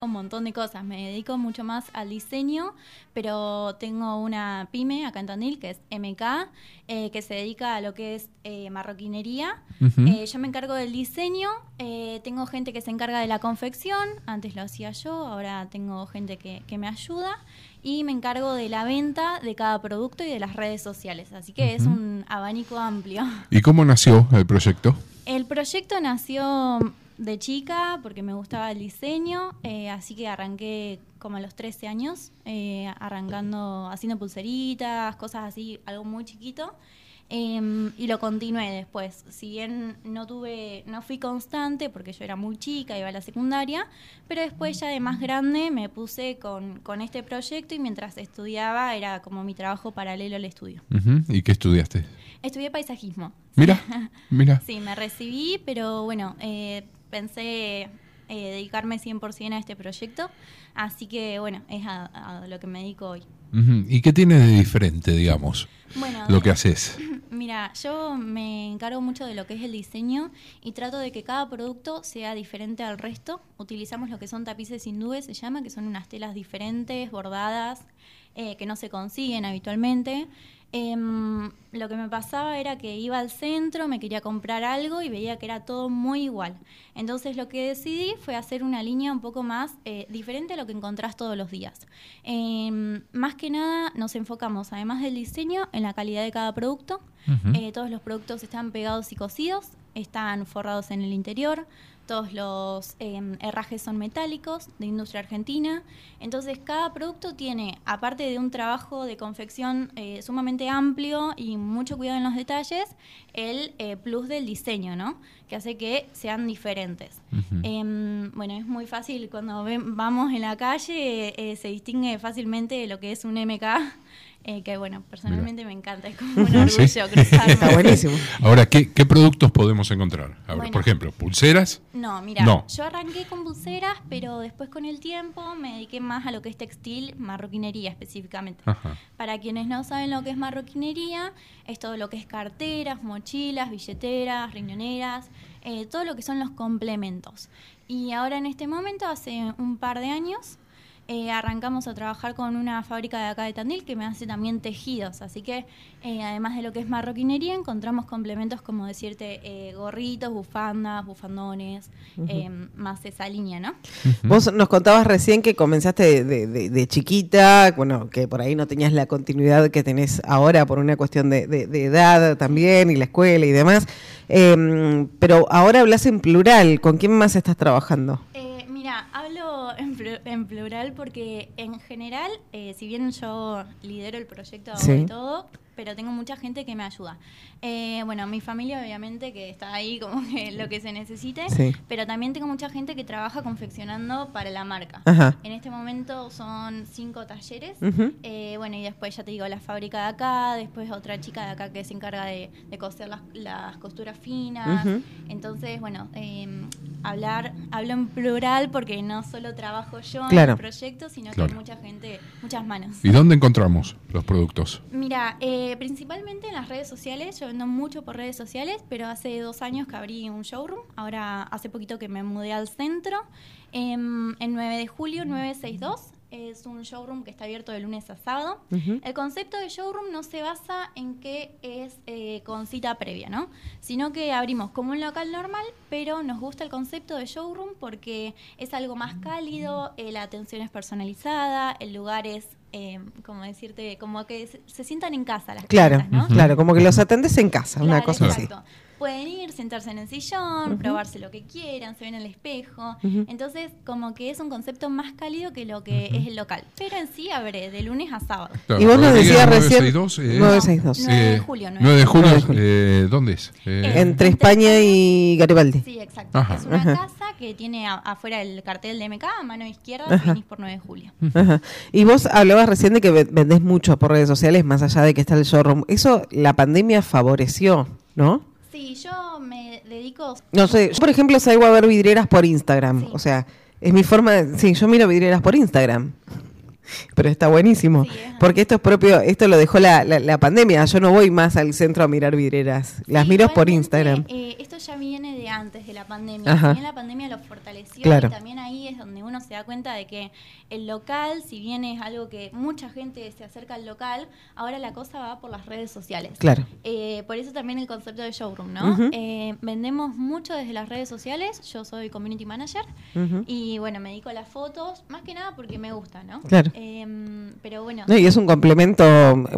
un montón de cosas. Me dedico mucho más al diseño, pero tengo una pyme acá en Tandil que es MK, eh, que se dedica a lo que es eh, marroquinería. Eh, yo me encargo del diseño, tengo gente que se encarga de la confección, antes lo hacía yo, ahora tengo gente que, me ayuda y me encargo de la venta de cada producto y de las redes sociales. Así que es un abanico amplio. ¿Y cómo nació el proyecto? El proyecto nació de chica porque me gustaba el diseño, eh, así que arranqué como a los 13 años, eh, arrancando, haciendo pulseritas, cosas así, algo muy chiquito. Em, y lo continué después. Si bien no tuve, no fui constante porque yo era muy chica, iba a la secundaria, pero después ya de más grande me puse con, con este proyecto y mientras estudiaba era como mi trabajo paralelo al estudio. ¿Y qué estudiaste? Estudié paisajismo. Mira, mira. sí, me recibí, pero bueno, eh, pensé eh, dedicarme 100% a este proyecto, así que bueno, es a, lo que me dedico hoy. ¿Y qué tiene de diferente, digamos, bueno, lo que haces? Mira, yo me encargo mucho de lo que es el diseño y trato de que cada producto sea diferente al resto. Utilizamos lo que son tapices hindúes, se llama, que son unas telas diferentes, bordadas, eh, que no se consiguen habitualmente. Em, lo que me pasaba era que iba al centro, me quería comprar algo y veía que era todo muy igual. Entonces lo que decidí fue hacer una línea un poco más eh, diferente a lo que encontrás todos los días. Em, más que nada nos enfocamos, además del diseño, en la calidad de cada producto. Eh, todos los productos están pegados y cosidos, están forrados en el interior, todos los em, herrajes son metálicos de industria argentina. Entonces cada producto tiene, aparte de un trabajo de confección eh, sumamente amplio y mucho cuidado en los detalles, el eh, plus del diseño, ¿no? Que hace que sean diferentes. Em, bueno, es muy fácil, cuando vamos en la calle eh, se distingue fácilmente lo que es un MK eh, que bueno, personalmente me encanta, es como un orgullo Está buenísimo. Ahora, ¿qué, productos podemos encontrar? por ejemplo, ¿pulseras? No, mira, yo arranqué con pulseras, pero después con el tiempo me dediqué más a lo que es textil, marroquinería específicamente. Para quienes no saben lo que es marroquinería, es todo lo que es carteras, mochilas, billeteras, riñoneras, eh, todo lo que son los complementos. Y ahora en este momento, hace un par de años, eh, arrancamos a trabajar con una fábrica de acá de Tandil que me hace también tejidos. Así que, eh, además de lo que es marroquinería, encontramos complementos como decirte eh, gorritos, bufandas, bufandones, más esa línea, ¿no? Vos nos contabas recién que comenzaste de, chiquita, bueno, que por ahí no tenías la continuidad que tenés ahora por una cuestión de, edad también y la escuela y demás. Em, pero ahora hablas en plural. ¿Con quién más estás trabajando? Hablo en, plural porque en general, eh, si bien yo lidero el proyecto de todo, pero tengo mucha gente que me ayuda. Eh, bueno, mi familia obviamente que está ahí como que lo que se necesite, pero también tengo mucha gente que trabaja confeccionando para la marca. En este momento son cinco talleres, eh, bueno, y después ya te digo la fábrica de acá, después otra chica de acá que se encarga de, coser las, costuras finas. Entonces, bueno, em, hablar, hablo en plural porque no solo trabajo yo en el proyecto, sino que hay mucha gente, muchas manos. ¿Y dónde encontramos los productos? Mira, eh, eh, principalmente en las redes sociales, yo vendo mucho por redes sociales, pero hace dos años que abrí un showroom, ahora hace poquito que me mudé al centro, en, 9 de julio 962, es un showroom que está abierto de lunes a sábado. El concepto de showroom no se basa en que es eh, con cita previa, ¿no? Sino que abrimos como un local normal, pero nos gusta el concepto de showroom porque es algo más cálido, eh, la atención es personalizada, el lugar es eh, como decirte, como que se, sientan en casa las claro, ¿no? Claro, como que los atendes en casa, una cosa así. Pueden ir, sentarse en el sillón, probarse lo que quieran, se ven en el espejo. Entonces, como que es un concepto más cálido que lo que es el local. Pero en sí abre de lunes a sábado. y vos nos decías recién... 962. 9 de julio. 9 de julio. Eh, ¿Dónde es? Eh, entre España y Garibaldi. Sí, exacto. Es una casa que tiene afuera el cartel de MK, a mano izquierda, venís por 9 de julio. Y vos hablabas recién de que vendés mucho por redes sociales, más allá de que está el showroom. Eso la pandemia favoreció, ¿no? Sí, yo me dedico... No sé, yo por ejemplo salgo a ver vidrieras por Instagram, o sea, es mi forma de... Sí, yo miro vidrieras por Instagram. Pero está buenísimo. porque esto es propio, esto lo dejó la, la, pandemia. Yo no voy más al centro a mirar vidrieras. Las miro por Instagram. Eh, esto ya viene de antes de la pandemia. También la pandemia lo fortaleció y también ahí es donde uno se da cuenta de que el local, si bien es algo que mucha gente se acerca al local, ahora la cosa va por las redes sociales. Claro. Eh, por eso también el concepto de showroom, ¿no? Eh, vendemos mucho desde las redes sociales. Yo soy community manager y bueno, me dedico a las fotos, más que nada porque me gusta, ¿no? Claro. Em, pero bueno. y es un complemento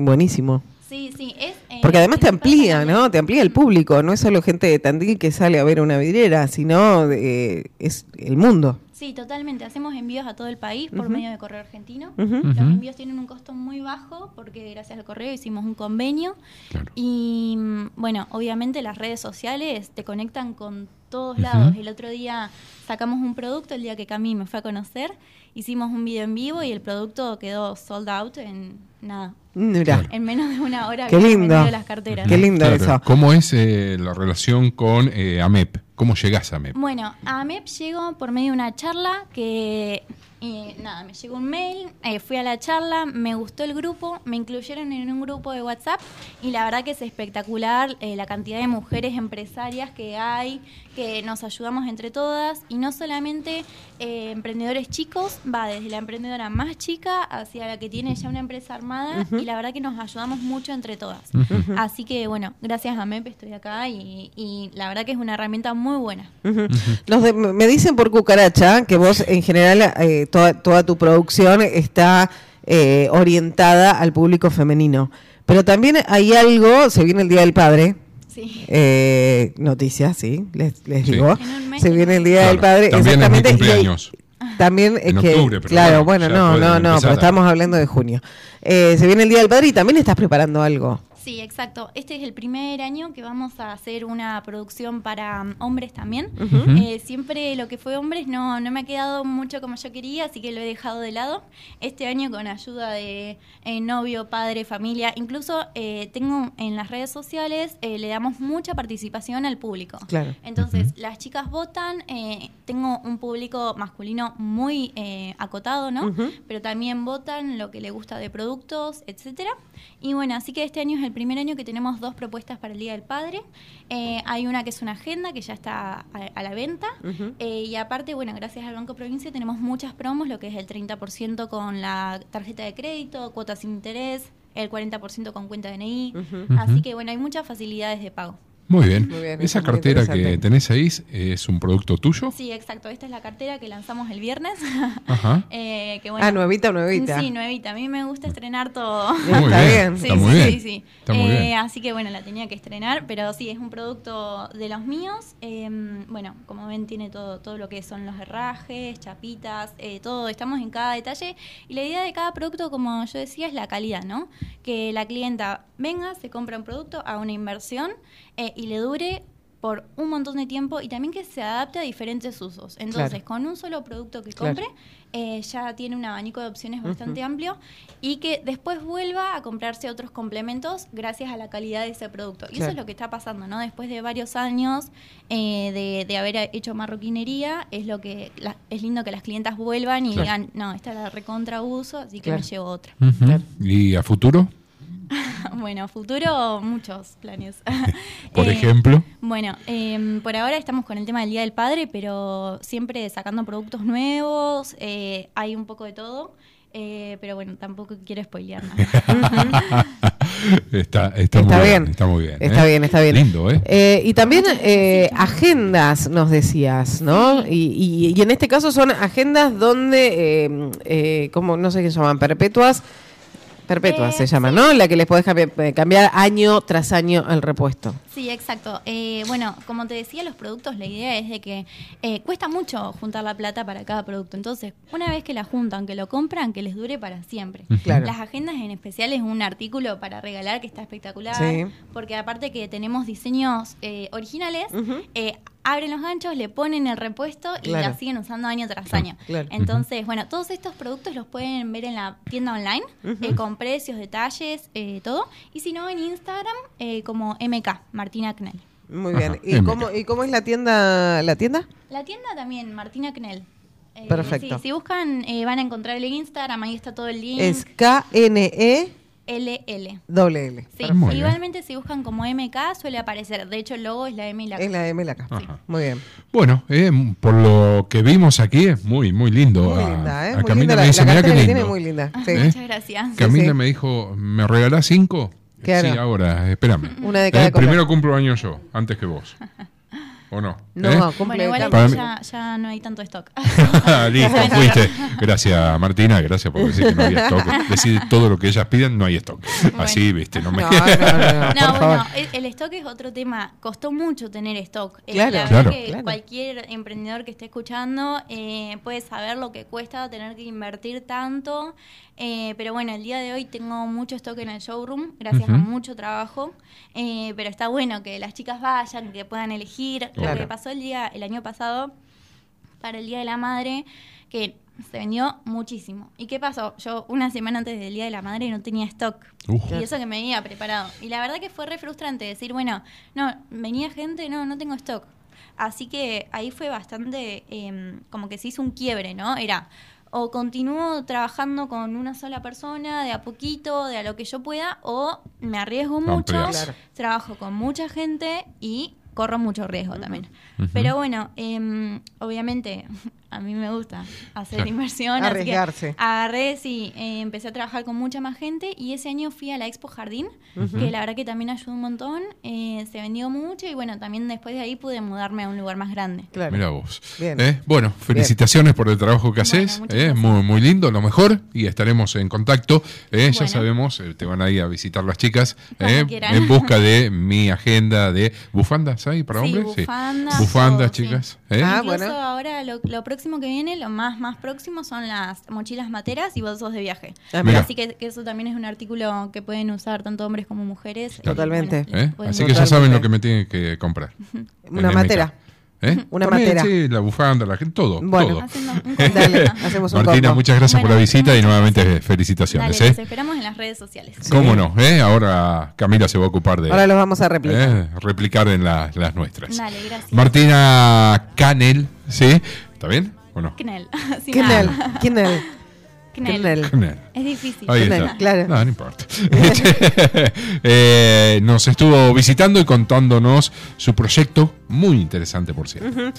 buenísimo. Sí, sí, es... Eh, Porque además te amplía, ¿no? Te amplía el público, no es solo gente de Tandil que sale a ver una vidriera, sino es el mundo. Sí, totalmente. Hacemos envíos a todo el país por medio de correo argentino. Los envíos tienen un costo muy bajo porque gracias al correo hicimos un convenio. Y bueno, obviamente las redes sociales te conectan con todos lados. El otro día sacamos un producto, el día que Cami me fue a conocer, hicimos un video en vivo y el producto quedó sold out en nada. En menos de una hora Qué lindo. las carteras. Qué lindo eso. ¿Cómo es eh, la relación con eh, AMEP? ¿Cómo llegas a AMEP? Bueno, a AMEP llego por medio de una charla que y nada, me llegó un mail, eh, fui a la charla, me gustó el grupo, me incluyeron en un grupo de WhatsApp y la verdad que es espectacular eh, la cantidad de mujeres empresarias que hay, que nos ayudamos entre todas y no solamente eh, emprendedores chicos, va desde la emprendedora más chica hacia la que tiene ya una empresa armada y la verdad que nos ayudamos mucho entre todas. Así que bueno, gracias a MEP estoy acá y, la verdad que es una herramienta muy buena. me dicen por cucaracha que vos en general toda, tu producción está eh, orientada al público femenino. Pero también hay algo, se viene el Día del Padre. Sí. Eh, noticias, sí, les, digo. Se viene el Día del Padre. También exactamente. también es que, claro, bueno, no, no, no, pero estamos hablando de junio. Eh, se viene el Día del Padre y también estás preparando algo. Sí, exacto. Este es el primer año que vamos a hacer una producción para um, hombres también. Eh, siempre lo que fue hombres no, no me ha quedado mucho como yo quería, así que lo he dejado de lado. Este año con ayuda de eh, novio, padre, familia, incluso eh, tengo en las redes sociales, le damos mucha participación al público. Claro. Entonces, las chicas votan, tengo un público masculino muy acotado, ¿no? Pero también votan lo que le gusta de productos, etcétera. Y bueno, así que este año es el primer año que tenemos dos propuestas para el Día del Padre. Eh, hay una que es una agenda que ya está a, la venta. Eh, y aparte, bueno, gracias al Banco Provincia tenemos muchas promos, lo que es el 30% con la tarjeta de crédito, cuotas sin interés, el 40% con cuenta DNI. Así que bueno, hay muchas facilidades de pago. Muy bien. ¿Esa cartera que tenés ahí es un producto tuyo? Sí, exacto. Esta es la cartera que lanzamos el viernes. Ajá. eh, ah, nuevita, nuevita. Sí, nuevita. A mí me gusta estrenar todo. está bien. Sí, está muy bien. Sí, sí. Está muy bien. Eh, así que bueno, la tenía que estrenar, pero sí, es un producto de los míos. Em, bueno, como ven, tiene todo, todo lo que son los herrajes, chapitas, eh, todo. Estamos en cada detalle. Y la idea de cada producto, como yo decía, es la calidad, ¿no? Que la clienta venga, se compra un producto, haga una inversión eh, y le dure por un montón de tiempo y también que se adapte a diferentes usos. Entonces, con un solo producto que compre, eh, ya tiene un abanico de opciones bastante amplio y que después vuelva a comprarse otros complementos gracias a la calidad de ese producto. Y eso es lo que está pasando, ¿no? Después de varios años eh, de, haber hecho marroquinería, es lo que es lindo que las clientas vuelvan y digan, no, esta la recontra uso, así que me llevo otra. ¿Y a futuro? bueno, futuro, muchos planes. por eh, ejemplo. Bueno, em, por ahora estamos con el tema del Día del Padre, pero siempre sacando productos nuevos, eh, hay un poco de todo. Eh, pero bueno, tampoco quiero spoilear nada. está, está, muy bien, Está muy bien. Está bien, está bien. Lindo, ¿eh? y también agendas, nos decías, ¿no? Y, y, en este caso son agendas donde, como no sé qué se llaman, perpetuas Perpetua eh, se llama, ¿no? La que les podés eh, cambiar, año tras año el repuesto. Sí, exacto. Eh, bueno, como te decía, los productos, la idea es de que cuesta mucho juntar la plata para cada producto. Entonces, una vez que la juntan, que lo compran, que les dure para siempre. Las agendas en especial es un artículo para regalar que está espectacular. Porque aparte que tenemos diseños originales, abren los ganchos, le ponen el repuesto y la siguen usando año tras año. Entonces, bueno, todos estos productos los pueden ver en la tienda online, eh, con precios, detalles, eh, todo. Y si no, en Instagram, eh, como MK, Martina Knell. Muy bien. ¿Y cómo, ¿Y cómo es la tienda? ¿La tienda? La tienda también, Martina Knell. Eh, Perfecto. sí, si buscan, eh, van a encontrar el Instagram, ahí está todo el link. Es K-N-E LL. doble L. Sí, bien. igualmente si buscan como MK suele aparecer. De hecho, el logo es la M y la K. Es la M y la K. Ajá. Muy bien. Bueno, eh, por lo que vimos aquí es muy, muy lindo. Muy A- linda, ¿eh? a Muy Camila linda me dice, la "Mirá cartera qué que lindo". tiene, muy linda. Sí. ¿Eh? Muchas gracias. Camila sí. me dijo, ¿me regalás cinco? Claro. Sí, ahora, espérame. Una de cada Eh. Primero cumplo año yo, antes que vos. ¿O no? No, ¿Eh? cumple Bueno, igual Para ya, ya no hay tanto stock. Listo, fuiste. Gracias, Martina. Gracias por decir que no había stock. Decir todo lo que ellas piden, no hay stock. Así, viste, no me. No, no, no, no, bueno, favor. el, el stock es otro tema. Costó mucho tener stock. Eh, Claro. la verdad Claro. que Claro. cualquier emprendedor que esté escuchando eh, puede saber lo que cuesta tener que invertir tanto. Eh, pero bueno, el día de hoy tengo mucho stock en el showroom, gracias a mucho trabajo. Eh, pero está bueno que las chicas vayan, que puedan elegir. Lo que pasó el día, el año pasado, para el Día de la Madre, que se vendió muchísimo. ¿Y qué pasó? Yo una semana antes del Día de la Madre no tenía stock. Uf. Y eso que me había preparado. Y la verdad que fue re frustrante decir, bueno, no, venía gente, no, no tengo stock. Así que ahí fue bastante, eh, como que se hizo un quiebre, ¿no? Era, o continúo trabajando con una sola persona, de a poquito, de a lo que yo pueda, o me arriesgo mucho. Claro. trabajo con mucha gente y corro mucho riesgo también. Pero bueno, em, obviamente a mí me gusta hacer Claro. inversión. así que Arriesgarse. agarré, sí, eh, empecé a trabajar con mucha más gente y ese año fui a la Expo Jardín, que la verdad que también ayudó un montón. eh, se vendió mucho y bueno, también después de ahí pude mudarme a un lugar más grande. Claro. Mira vos. Bien. ¿Eh? Bueno, felicitaciones por el trabajo que haces. muchas ¿eh? Muy, muy lindo, lo mejor. Y estaremos en contacto. ¿eh? Ya Bueno. sabemos, eh, te van a ir a visitar las chicas ¿eh? en busca de mi agenda de bufandas. ¿Hay para Sí, hombres? bufandas, Bufandas, sí. chicas. ¿eh? Ah, Incluso bueno. ahora lo, lo próximo que viene, lo más más próximo son las mochilas materas y bolsos de viaje. Ah. Así que, que eso también es un artículo que pueden usar tanto hombres como mujeres. y, Totalmente. bueno, ¿Eh? Así que ya saben lo que me tienen que comprar. Una matera. ¿Eh? Una También, matera. Sí, la bufanda, la gente, todo. Bueno. todo. Un Dale, combo. hacemos un Martina, combo. muchas gracias por la visita y nuevamente gracias. felicitaciones. Dale, ¿eh? los esperamos en las redes sociales. ¿Cómo no? ¿eh? Ahora Camila se va a ocupar de Ahora los vamos a replicar. eh, replicar en la- las nuestras. Dale, gracias. Martina Canel, ¿sí? ¿Está bien o no? Knell. Sin Knell, nada. Knell, Knell. Knell. Es difícil. Ahí Knell, está. claro. No, no importa. Eh, nos estuvo visitando y contándonos su proyecto, muy interesante por cierto.